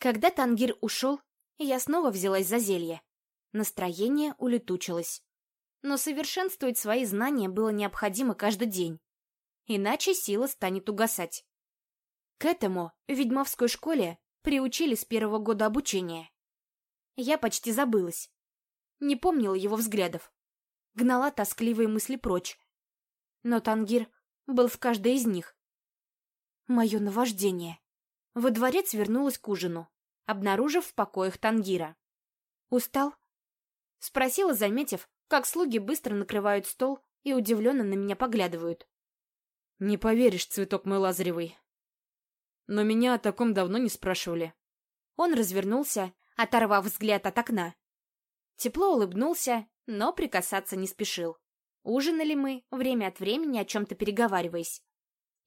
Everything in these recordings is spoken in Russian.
Когда Тангир ушел, я снова взялась за зелье. Настроение улетучилось. Но совершенствовать свои знания было необходимо каждый день. Иначе сила станет угасать. К этому в ведьмовской школе приучили с первого года обучения. Я почти забылась. Не помнила его взглядов. Гнала тоскливые мысли прочь. Но Тангир был в каждой из них. Мое наваждение. Во дворец вернулась к ужину, обнаружив в покоях Тангира. «Устал?» Спросила, заметив, как слуги быстро накрывают стол и удивленно на меня поглядывают. «Не поверишь, цветок мой лазаревый. Но меня о таком давно не спрашивали». Он развернулся, оторвав взгляд от окна. Тепло улыбнулся, но прикасаться не спешил. Ужинали мы, время от времени о чем-то переговариваясь.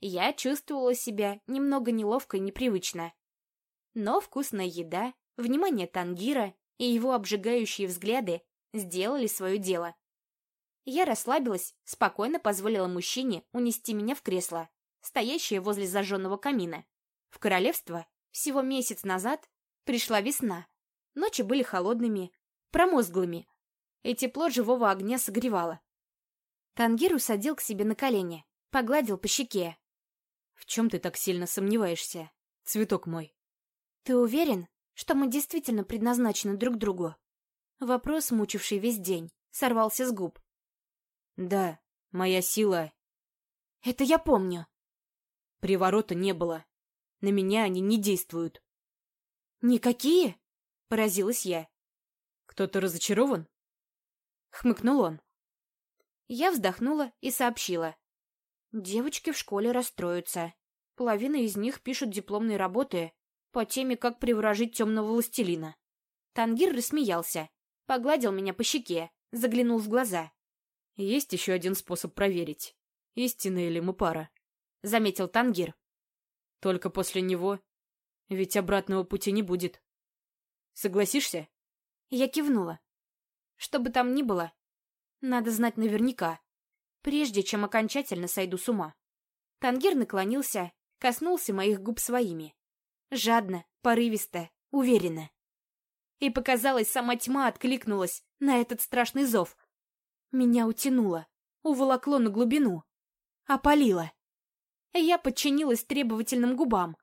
Я чувствовала себя немного неловко и непривычно. Но вкусная еда, внимание Тангира и его обжигающие взгляды сделали свое дело. Я расслабилась, спокойно позволила мужчине унести меня в кресло, стоящее возле зажженного камина. В королевство всего месяц назад пришла весна. Ночи были холодными, промозглыми, и тепло живого огня согревало. Тангир усадил к себе на колени, погладил по щеке, в чем ты так сильно сомневаешься, цветок мой? Ты уверен, что мы действительно предназначены друг другу? Вопрос, мучивший весь день, сорвался с губ. Да, моя сила... Это я помню. Приворота не было. На меня они не действуют. Никакие? Поразилась я. Кто-то разочарован? Хмыкнул он. Я вздохнула и сообщила. Девочки в школе расстроятся. Половина из них пишут дипломные работы по теме «Как приворожить темного властелина». Тангир рассмеялся, погладил меня по щеке, заглянул в глаза. «Есть еще один способ проверить, истинная ли мы пара», — заметил Тангир. «Только после него, ведь обратного пути не будет. Согласишься?» Я кивнула. Что бы там ни было, надо знать наверняка прежде чем окончательно сойду с ума. Тангир наклонился, коснулся моих губ своими. Жадно, порывисто, уверенно. И показалось, сама тьма откликнулась на этот страшный зов. Меня утянуло, уволокло на глубину, опалило. Я подчинилась требовательным губам,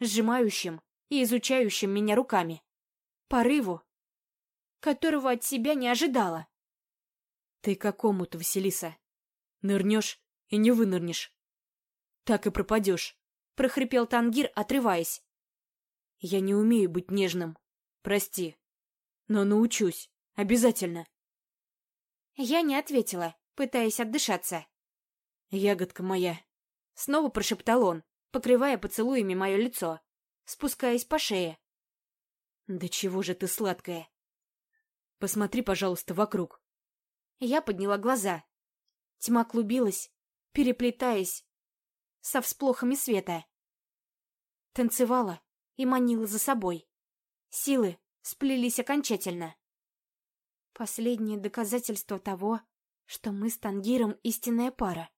сжимающим и изучающим меня руками. Порыву, которого от себя не ожидала. «Ты какому-то, Василиса?» Нырнешь и не вынырнешь. Так и пропадешь, — прохрипел Тангир, отрываясь. Я не умею быть нежным. Прости. Но научусь. Обязательно. Я не ответила, пытаясь отдышаться. Ягодка моя. Снова прошептал он, покрывая поцелуями мое лицо, спускаясь по шее. Да чего же ты сладкая. Посмотри, пожалуйста, вокруг. Я подняла глаза. Тьма клубилась, переплетаясь со всплохами света. Танцевала и манила за собой. Силы сплелись окончательно. Последнее доказательство того, что мы с Тангиром истинная пара.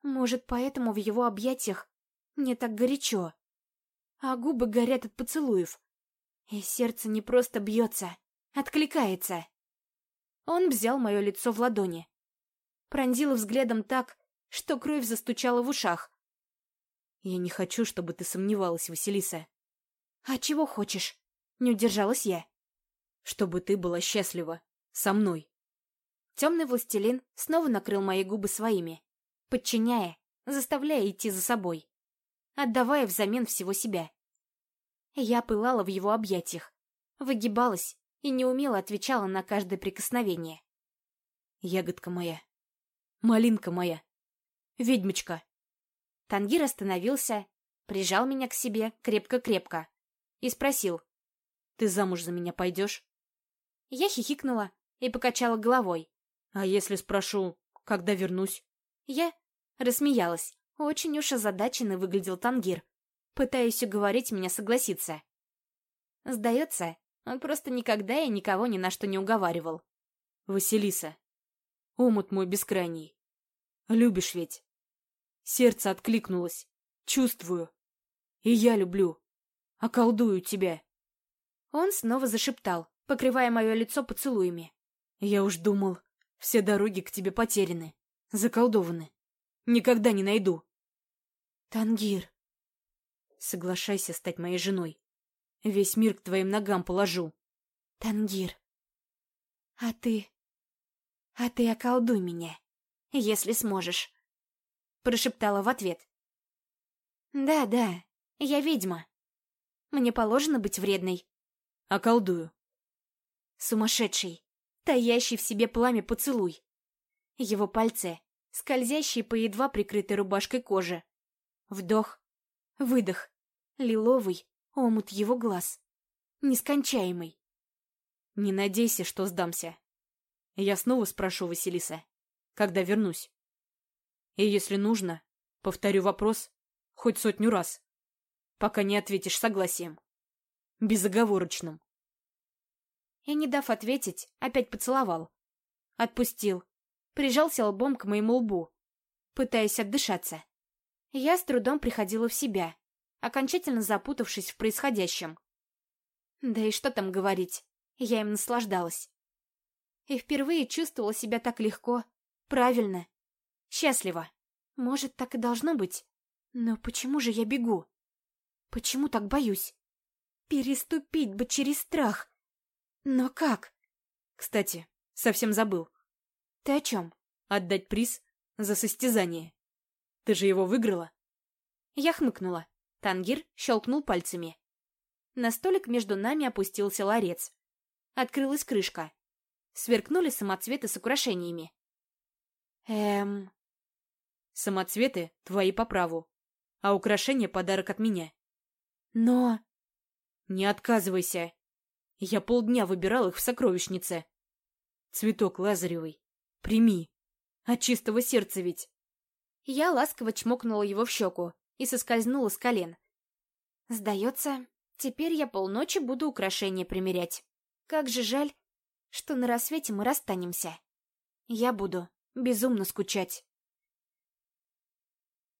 Может, поэтому в его объятиях мне так горячо, а губы горят от поцелуев, и сердце не просто бьется, откликается. Он взял мое лицо в ладони, пронзила взглядом так, что кровь застучала в ушах. «Я не хочу, чтобы ты сомневалась, Василиса». «А чего хочешь?» — не удержалась я. «Чтобы ты была счастлива. Со мной». Темный властелин снова накрыл мои губы своими, подчиняя, заставляя идти за собой, отдавая взамен всего себя. Я пылала в его объятиях, выгибалась и неумело отвечала на каждое прикосновение. «Ягодка моя, Малинка моя. Ведьмочка. Тангир остановился, прижал меня к себе крепко-крепко и спросил. Ты замуж за меня пойдешь? Я хихикнула и покачала головой. А если спрошу, когда вернусь? Я рассмеялась. Очень уж озадаченный выглядел Тангир, пытаясь уговорить меня согласиться. Сдается, он просто никогда и никого ни на что не уговаривал. Василиса, омут мой бескрайний. Любишь ведь? Сердце откликнулось. Чувствую. И я люблю. Околдую тебя. Он снова зашептал, покрывая мое лицо поцелуями. Я уж думал, все дороги к тебе потеряны, заколдованы. Никогда не найду. Тангир. Соглашайся стать моей женой. Весь мир к твоим ногам положу. Тангир. А ты... А ты околдуй меня, если сможешь. Прошептала в ответ. Да, да, я ведьма. Мне положено быть вредной. Околдую. Сумасшедший, таящий в себе пламя поцелуй. Его пальцы, скользящие по едва прикрытой рубашкой кожи. Вдох, выдох, лиловый омут его глаз. Нескончаемый. Не надейся, что сдамся. Я снова спрошу Василиса, когда вернусь. И если нужно, повторю вопрос хоть сотню раз, пока не ответишь согласием. Безоговорочным. И, не дав ответить, опять поцеловал. Отпустил. Прижался лбом к моему лбу, пытаясь отдышаться. Я с трудом приходила в себя, окончательно запутавшись в происходящем. Да и что там говорить, я им наслаждалась. И впервые чувствовала себя так легко, правильно, счастливо. Может, так и должно быть. Но почему же я бегу? Почему так боюсь? Переступить бы через страх. Но как? Кстати, совсем забыл. Ты о чем? Отдать приз за состязание. Ты же его выиграла? Я хмыкнула. Тангир щелкнул пальцами. На столик между нами опустился ларец. Открылась крышка. Сверкнули самоцветы с украшениями. Эм... Самоцветы твои по праву, а украшения подарок от меня. Но... Не отказывайся. Я полдня выбирал их в сокровищнице. Цветок лазаревый. Прими. От чистого сердца ведь. Я ласково чмокнула его в щеку и соскользнула с колен. Сдается, теперь я полночи буду украшения примерять. Как же жаль, что на рассвете мы расстанемся. Я буду безумно скучать.